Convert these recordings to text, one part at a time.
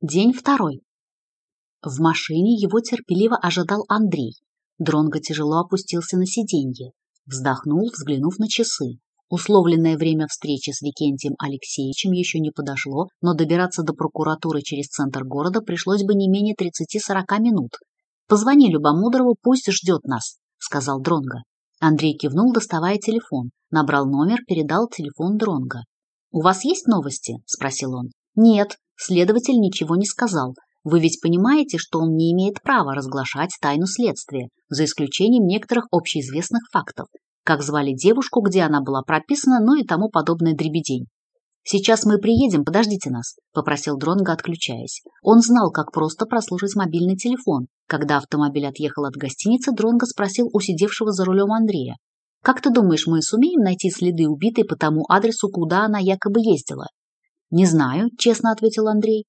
День второй. В машине его терпеливо ожидал Андрей. Дронго тяжело опустился на сиденье, вздохнул, взглянув на часы. Условленное время встречи с Викентием Алексеевичем еще не подошло, но добираться до прокуратуры через центр города пришлось бы не менее 30-40 минут. «Позвони Любомудрову, пусть ждет нас», — сказал Дронго. Андрей кивнул, доставая телефон, набрал номер, передал телефон Дронго. «У вас есть новости?» – спросил он. «Нет», Следователь ничего не сказал. Вы ведь понимаете, что он не имеет права разглашать тайну следствия, за исключением некоторых общеизвестных фактов, как звали девушку, где она была прописана, ну и тому подобное дребедень. «Сейчас мы приедем, подождите нас», – попросил Дронга, отключаясь. Он знал, как просто прослушать мобильный телефон. Когда автомобиль отъехал от гостиницы, Дронга спросил у сидевшего за рулем Андрея. «Как ты думаешь, мы сумеем найти следы убитой по тому адресу, куда она якобы ездила?» «Не знаю», — честно ответил Андрей.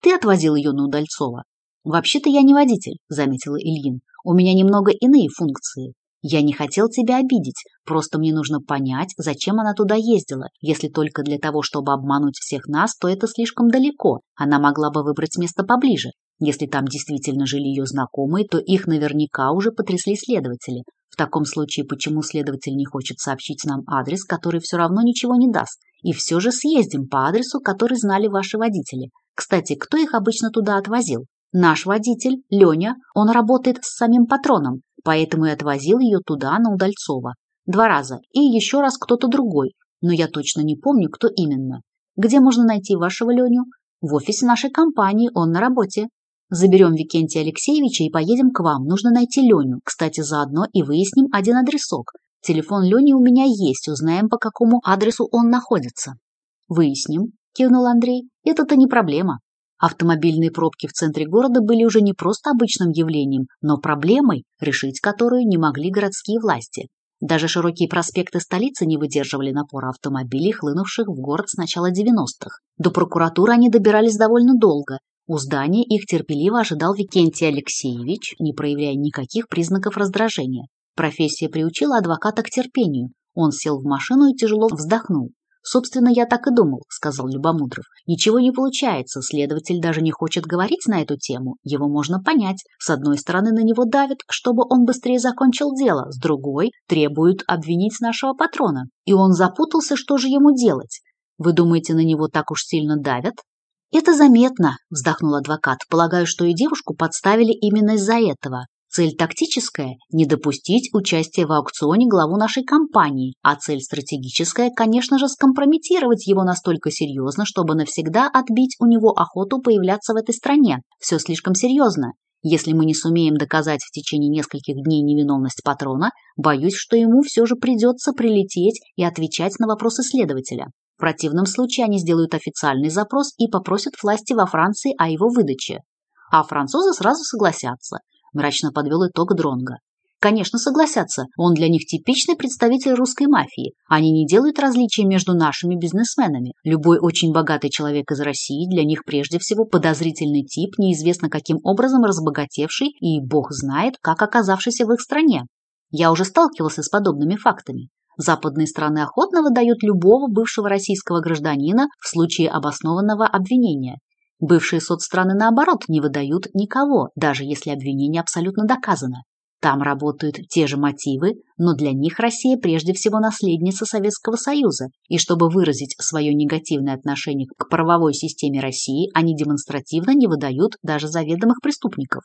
«Ты отвозил ее на Удальцова». «Вообще-то я не водитель», — заметила Ильин. «У меня немного иные функции. Я не хотел тебя обидеть, просто мне нужно понять, зачем она туда ездила. Если только для того, чтобы обмануть всех нас, то это слишком далеко. Она могла бы выбрать место поближе. Если там действительно жили ее знакомые, то их наверняка уже потрясли следователи. В таком случае почему следователь не хочет сообщить нам адрес, который все равно ничего не даст, и все же съездим по адресу, который знали ваши водители? Кстати, кто их обычно туда отвозил? Наш водитель, Леня, он работает с самим патроном, поэтому и отвозил ее туда, на Удальцова. Два раза. И еще раз кто-то другой. Но я точно не помню, кто именно. Где можно найти вашего Леню? В офисе нашей компании, он на работе. Заберем Викентия Алексеевича и поедем к вам. Нужно найти Леню. Кстати, заодно и выясним один адресок. Телефон Лени у меня есть. Узнаем, по какому адресу он находится. Выясним, кивнул Андрей. Это-то не проблема. Автомобильные пробки в центре города были уже не просто обычным явлением, но проблемой, решить которую не могли городские власти. Даже широкие проспекты столицы не выдерживали напора автомобилей, хлынувших в город с начала 90-х. До прокуратуры они добирались довольно долго, у здания их терпеливо ожидал Викентий Алексеевич, не проявляя никаких признаков раздражения. Профессия приучила адвоката к терпению. Он сел в машину и тяжело вздохнул. «Собственно, я так и думал», — сказал Любомудров. «Ничего не получается, следователь даже не хочет говорить на эту тему. Его можно понять. С одной стороны, на него давят, чтобы он быстрее закончил дело, с другой — требуют обвинить нашего патрона. И он запутался, что же ему делать. Вы думаете, на него так уж сильно давят?» «Это заметно», – вздохнул адвокат, полагая, что и девушку подставили именно из-за этого. Цель тактическая – не допустить участия в аукционе главу нашей компании, а цель стратегическая – конечно же, скомпрометировать его настолько серьезно, чтобы навсегда отбить у него охоту появляться в этой стране. Все слишком серьезно. Если мы не сумеем доказать в течение нескольких дней невиновность патрона, боюсь, что ему все же придется прилететь и отвечать на вопросы следователя. В противном случае они сделают официальный запрос и попросят власти во Франции о его выдаче. А французы сразу согласятся, мрачно подвел итог Дронга. Конечно, согласятся, он для них типичный представитель русской мафии. Они не делают различия между нашими бизнесменами. Любой очень богатый человек из России для них прежде всего подозрительный тип, неизвестно каким образом разбогатевший и бог знает, как оказавшийся в их стране. Я уже сталкивался с подобными фактами. Западные страны охотно выдают любого бывшего российского гражданина в случае обоснованного обвинения. Бывшие соцстраны, наоборот, не выдают никого, даже если обвинение абсолютно доказано. Там работают те же мотивы, но для них Россия прежде всего наследница Советского Союза, и чтобы выразить свое негативное отношение к правовой системе России, они демонстративно не выдают даже заведомых преступников.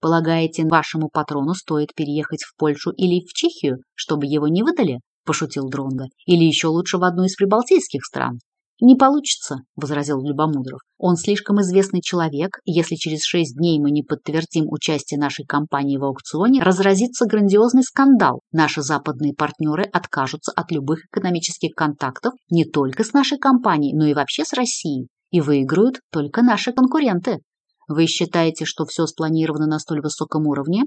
Полагаете, вашему патрону стоит переехать в Польшу или в Чехию, чтобы его не выдали? — пошутил Дронга. «Или еще лучше в одну из прибалтийских стран». «Не получится», — возразил Любомудров. «Он слишком известный человек. Если через шесть дней мы не подтвердим участие нашей компании в аукционе, разразится грандиозный скандал. Наши западные партнеры откажутся от любых экономических контактов не только с нашей компанией, но и вообще с Россией. И выиграют только наши конкуренты». «Вы считаете, что все спланировано на столь высоком уровне?»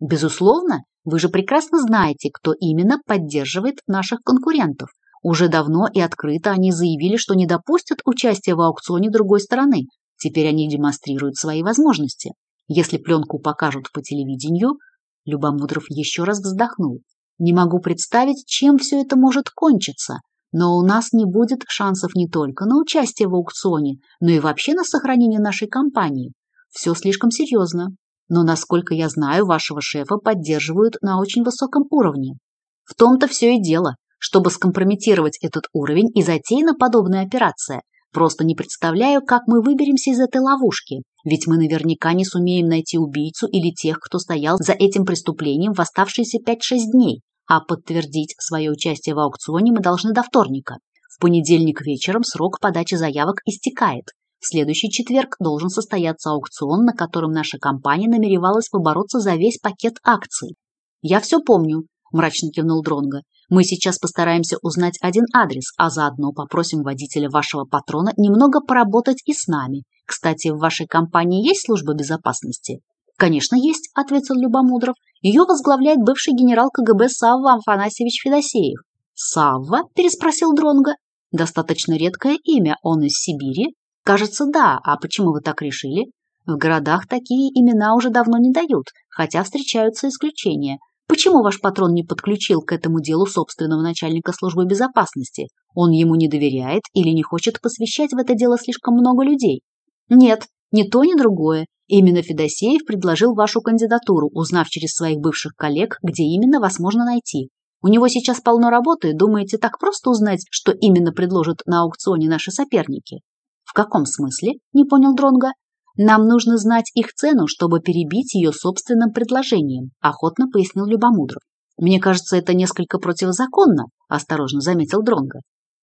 Безусловно, вы же прекрасно знаете, кто именно поддерживает наших конкурентов. Уже давно и открыто они заявили, что не допустят участия в аукционе другой стороны. Теперь они демонстрируют свои возможности. Если пленку покажут по телевидению, Любомудров еще раз вздохнул. Не могу представить, чем все это может кончиться. Но у нас не будет шансов не только на участие в аукционе, но и вообще на сохранение нашей компании. Все слишком серьезно но, насколько я знаю, вашего шефа поддерживают на очень высоком уровне. В том-то все и дело, чтобы скомпрометировать этот уровень и затеяна подобная операция. Просто не представляю, как мы выберемся из этой ловушки, ведь мы наверняка не сумеем найти убийцу или тех, кто стоял за этим преступлением в оставшиеся 5-6 дней, а подтвердить свое участие в аукционе мы должны до вторника. В понедельник вечером срок подачи заявок истекает. В следующий четверг должен состояться аукцион, на котором наша компания намеревалась побороться за весь пакет акций. «Я все помню», – мрачно кивнул Дронга. «Мы сейчас постараемся узнать один адрес, а заодно попросим водителя вашего патрона немного поработать и с нами. Кстати, в вашей компании есть служба безопасности?» «Конечно, есть», – ответил Любомудров. «Ее возглавляет бывший генерал КГБ Савва Афанасьевич Федосеев». «Савва?» – переспросил Дронга. «Достаточно редкое имя. Он из Сибири?» Кажется, да. А почему вы так решили? В городах такие имена уже давно не дают, хотя встречаются исключения. Почему ваш патрон не подключил к этому делу собственного начальника службы безопасности? Он ему не доверяет или не хочет посвящать в это дело слишком много людей? Нет, ни то, ни другое. Именно Федосеев предложил вашу кандидатуру, узнав через своих бывших коллег, где именно вас можно найти. У него сейчас полно работы, думаете, так просто узнать, что именно предложат на аукционе наши соперники? В каком смысле? Не понял Дронга. Нам нужно знать их цену, чтобы перебить ее собственным предложением, охотно пояснил Любомудров. Мне кажется, это несколько противозаконно, осторожно заметил Дронга.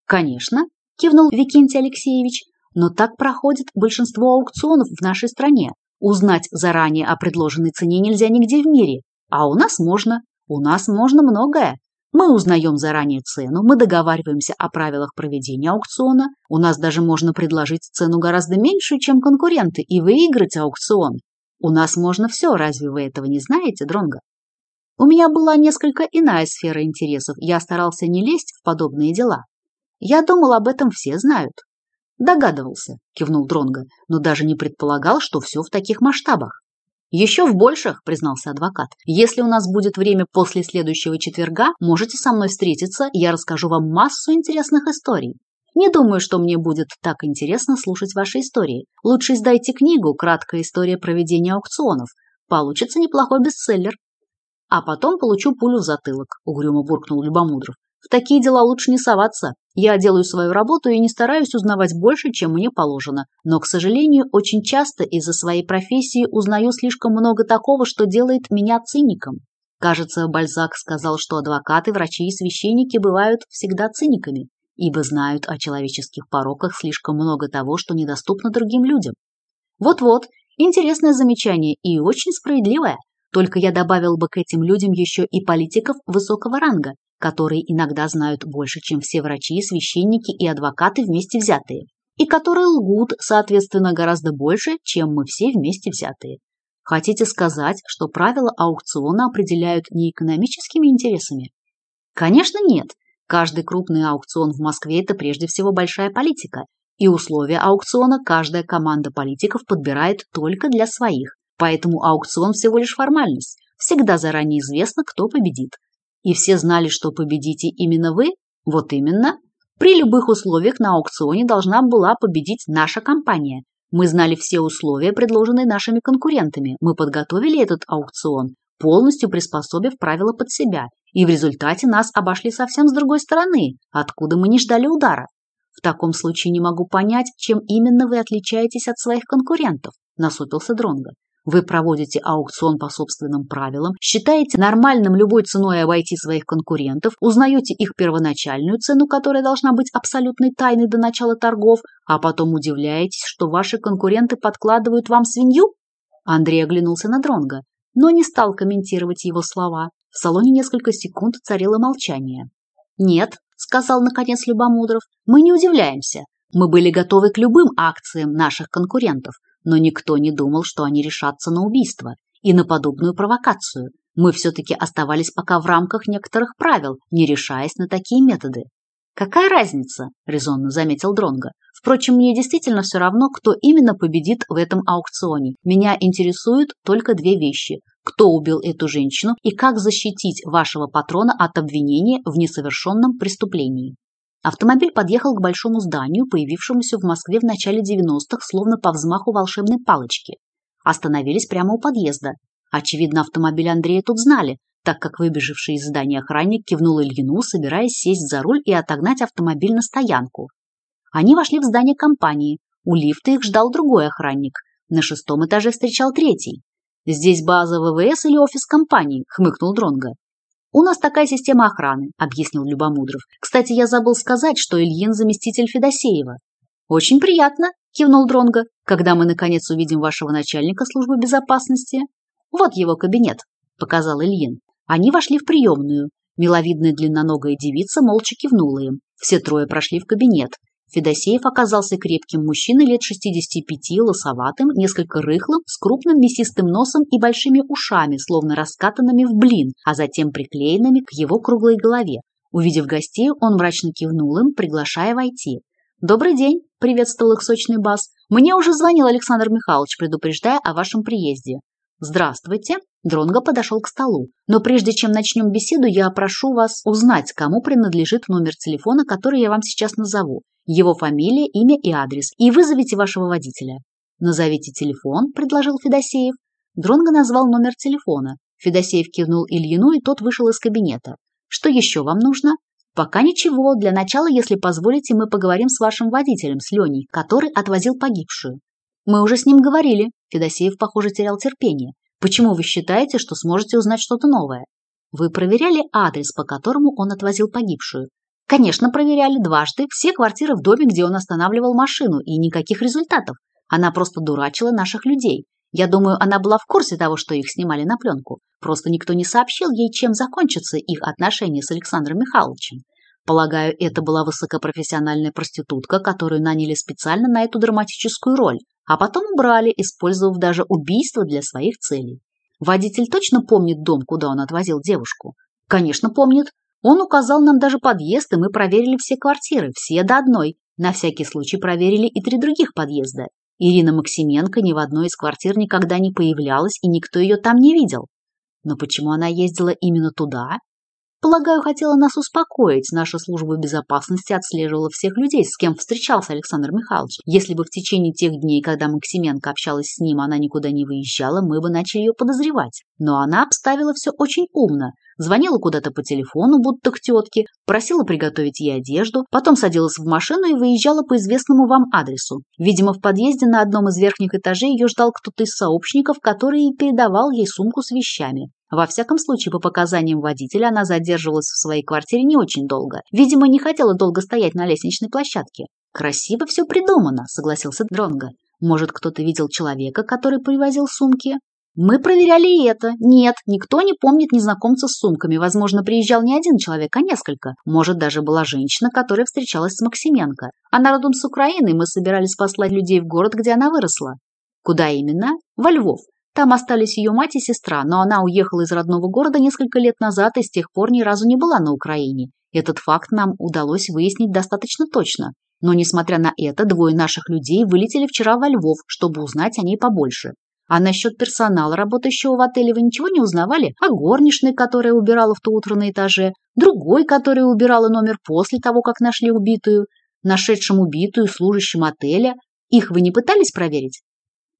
Конечно, кивнул Викентий Алексеевич, но так проходит большинство аукционов в нашей стране. Узнать заранее о предложенной цене нельзя нигде в мире, а у нас можно. У нас можно многое. Мы узнаем заранее цену, мы договариваемся о правилах проведения аукциона, у нас даже можно предложить цену гораздо меньшую, чем конкуренты, и выиграть аукцион. У нас можно все, разве вы этого не знаете, Дронго? У меня была несколько иная сфера интересов, я старался не лезть в подобные дела. Я думал, об этом все знают. Догадывался, кивнул Дронго, но даже не предполагал, что все в таких масштабах. Еще в больших, признался адвокат. Если у нас будет время после следующего четверга, можете со мной встретиться, я расскажу вам массу интересных историй. Не думаю, что мне будет так интересно слушать ваши истории. Лучше издайте книгу «Краткая история проведения аукционов». Получится неплохой бестселлер. А потом получу пулю в затылок, угрюмо буркнул Любомудров. В такие дела лучше не соваться. Я делаю свою работу и не стараюсь узнавать больше, чем мне положено, но, к сожалению, очень часто из-за своей профессии узнаю слишком много такого, что делает меня циником. Кажется, Бальзак сказал, что адвокаты, врачи и священники бывают всегда циниками, ибо знают о человеческих пороках слишком много того, что недоступно другим людям. Вот-вот, интересное замечание и очень справедливое. Только я добавил бы к этим людям еще и политиков высокого ранга, которые иногда знают больше, чем все врачи, священники и адвокаты вместе взятые, и которые лгут, соответственно, гораздо больше, чем мы все вместе взятые. Хотите сказать, что правила аукциона определяют не экономическими интересами? Конечно, нет. Каждый крупный аукцион в Москве – это прежде всего большая политика, и условия аукциона каждая команда политиков подбирает только для своих. Поэтому аукцион всего лишь формальность. Всегда заранее известно, кто победит и все знали, что победите именно вы? Вот именно. При любых условиях на аукционе должна была победить наша компания. Мы знали все условия, предложенные нашими конкурентами. Мы подготовили этот аукцион, полностью приспособив правила под себя. И в результате нас обошли совсем с другой стороны, откуда мы не ждали удара. В таком случае не могу понять, чем именно вы отличаетесь от своих конкурентов, насупился Дронго. Вы проводите аукцион по собственным правилам, считаете нормальным любой ценой обойти своих конкурентов, узнаете их первоначальную цену, которая должна быть абсолютной тайной до начала торгов, а потом удивляетесь, что ваши конкуренты подкладывают вам свинью? Андрей оглянулся на Дронга, но не стал комментировать его слова. В салоне несколько секунд царило молчание. «Нет», – сказал наконец Любомудров, – «мы не удивляемся. Мы были готовы к любым акциям наших конкурентов но никто не думал, что они решатся на убийство и на подобную провокацию. Мы все-таки оставались пока в рамках некоторых правил, не решаясь на такие методы. «Какая разница?» – резонно заметил Дронго. «Впрочем, мне действительно все равно, кто именно победит в этом аукционе. Меня интересуют только две вещи – кто убил эту женщину и как защитить вашего патрона от обвинения в несовершенном преступлении». Автомобиль подъехал к большому зданию, появившемуся в Москве в начале 90-х, словно по взмаху волшебной палочки. Остановились прямо у подъезда. Очевидно, автомобиль Андрея тут знали, так как выбежавший из здания охранник кивнул Ильину, собираясь сесть за руль и отогнать автомобиль на стоянку. Они вошли в здание компании. У лифта их ждал другой охранник. На шестом этаже встречал третий. «Здесь база ВВС или офис компании?» – хмыкнул Дронга. «У нас такая система охраны», — объяснил Любомудров. «Кстати, я забыл сказать, что Ильин — заместитель Федосеева». «Очень приятно», — кивнул Дронго, «когда мы, наконец, увидим вашего начальника службы безопасности». «Вот его кабинет», — показал Ильин. Они вошли в приемную. Миловидная длинноногая девица молча кивнула им. Все трое прошли в кабинет. Федосеев оказался крепким мужчиной лет 65, лосоватым, несколько рыхлым, с крупным мясистым носом и большими ушами, словно раскатанными в блин, а затем приклеенными к его круглой голове. Увидев гостей, он мрачно кивнул им, приглашая войти. «Добрый день!» – приветствовал их сочный бас. «Мне уже звонил Александр Михайлович, предупреждая о вашем приезде». «Здравствуйте!» Дронго подошел к столу. «Но прежде чем начнем беседу, я прошу вас узнать, кому принадлежит номер телефона, который я вам сейчас назову его фамилия, имя и адрес, и вызовите вашего водителя. Назовите телефон, предложил Федосеев. Дронго назвал номер телефона. Федосеев кивнул Ильину, и тот вышел из кабинета. Что еще вам нужно? Пока ничего. Для начала, если позволите, мы поговорим с вашим водителем, с Леней, который отвозил погибшую. Мы уже с ним говорили. Федосеев, похоже, терял терпение. Почему вы считаете, что сможете узнать что-то новое? Вы проверяли адрес, по которому он отвозил погибшую? Конечно, проверяли дважды все квартиры в доме, где он останавливал машину, и никаких результатов. Она просто дурачила наших людей. Я думаю, она была в курсе того, что их снимали на пленку. Просто никто не сообщил ей, чем закончатся их отношения с Александром Михайловичем. Полагаю, это была высокопрофессиональная проститутка, которую наняли специально на эту драматическую роль, а потом убрали, использовав даже убийство для своих целей. Водитель точно помнит дом, куда он отвозил девушку? Конечно, помнит. Он указал нам даже подъезд, и мы проверили все квартиры, все до одной. На всякий случай проверили и три других подъезда. Ирина Максименко ни в одной из квартир никогда не появлялась, и никто ее там не видел. Но почему она ездила именно туда? Полагаю, хотела нас успокоить. Наша служба безопасности отслеживала всех людей, с кем встречался Александр Михайлович. Если бы в течение тех дней, когда Максименко общалась с ним, она никуда не выезжала, мы бы начали ее подозревать. Но она обставила все очень умно. Звонила куда-то по телефону, будто к тетке, просила приготовить ей одежду, потом садилась в машину и выезжала по известному вам адресу. Видимо, в подъезде на одном из верхних этажей ее ждал кто-то из сообщников, который и передавал ей сумку с вещами. Во всяком случае, по показаниям водителя, она задерживалась в своей квартире не очень долго. Видимо, не хотела долго стоять на лестничной площадке. «Красиво все придумано», — согласился Дронго. «Может, кто-то видел человека, который привозил сумки?» Мы проверяли и это. Нет, никто не помнит незнакомца с сумками. Возможно, приезжал не один человек, а несколько. Может, даже была женщина, которая встречалась с Максименко. Она родом с Украины, мы собирались послать людей в город, где она выросла. Куда именно? Во Львов. Там остались ее мать и сестра, но она уехала из родного города несколько лет назад и с тех пор ни разу не была на Украине. Этот факт нам удалось выяснить достаточно точно. Но, несмотря на это, двое наших людей вылетели вчера во Львов, чтобы узнать о ней побольше. А насчет персонала, работающего в отеле, вы ничего не узнавали? а горничной, которая убирала в то утро на этаже, другой, которая убирала номер после того, как нашли убитую, нашедшим убитую служащим отеля. Их вы не пытались проверить?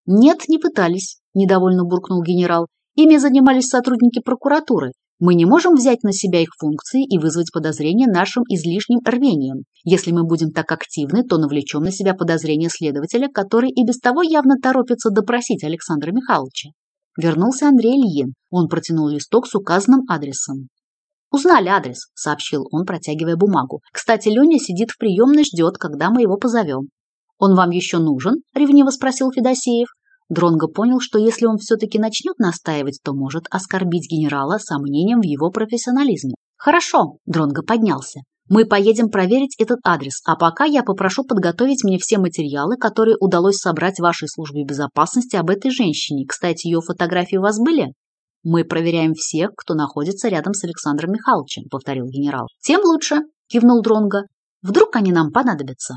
Нет, не пытались, недовольно буркнул генерал. Ими занимались сотрудники прокуратуры, мы не можем взять на себя их функции и вызвать подозрения нашим излишним рвением. Если мы будем так активны, то навлечем на себя подозрения следователя, который и без того явно торопится допросить Александра Михайловича. Вернулся Андрей Ильин. Он протянул листок с указанным адресом. «Узнали адрес», – сообщил он, протягивая бумагу. «Кстати, Леня сидит в приемной, ждет, когда мы его позовем». «Он вам еще нужен?» – ревниво спросил Федосеев. Дронго понял, что если он все-таки начнет настаивать, то может оскорбить генерала сомнением в его профессионализме. «Хорошо», – Дронго поднялся. «Мы поедем проверить этот адрес, а пока я попрошу подготовить мне все материалы, которые удалось собрать вашей службе безопасности об этой женщине. Кстати, ее фотографии у вас были?» «Мы проверяем всех, кто находится рядом с Александром Михайловичем», – повторил генерал. «Тем лучше», – кивнул Дронго. «Вдруг они нам понадобятся?»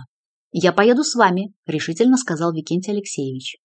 «Я поеду с вами», – решительно сказал Викентий Алексеевич.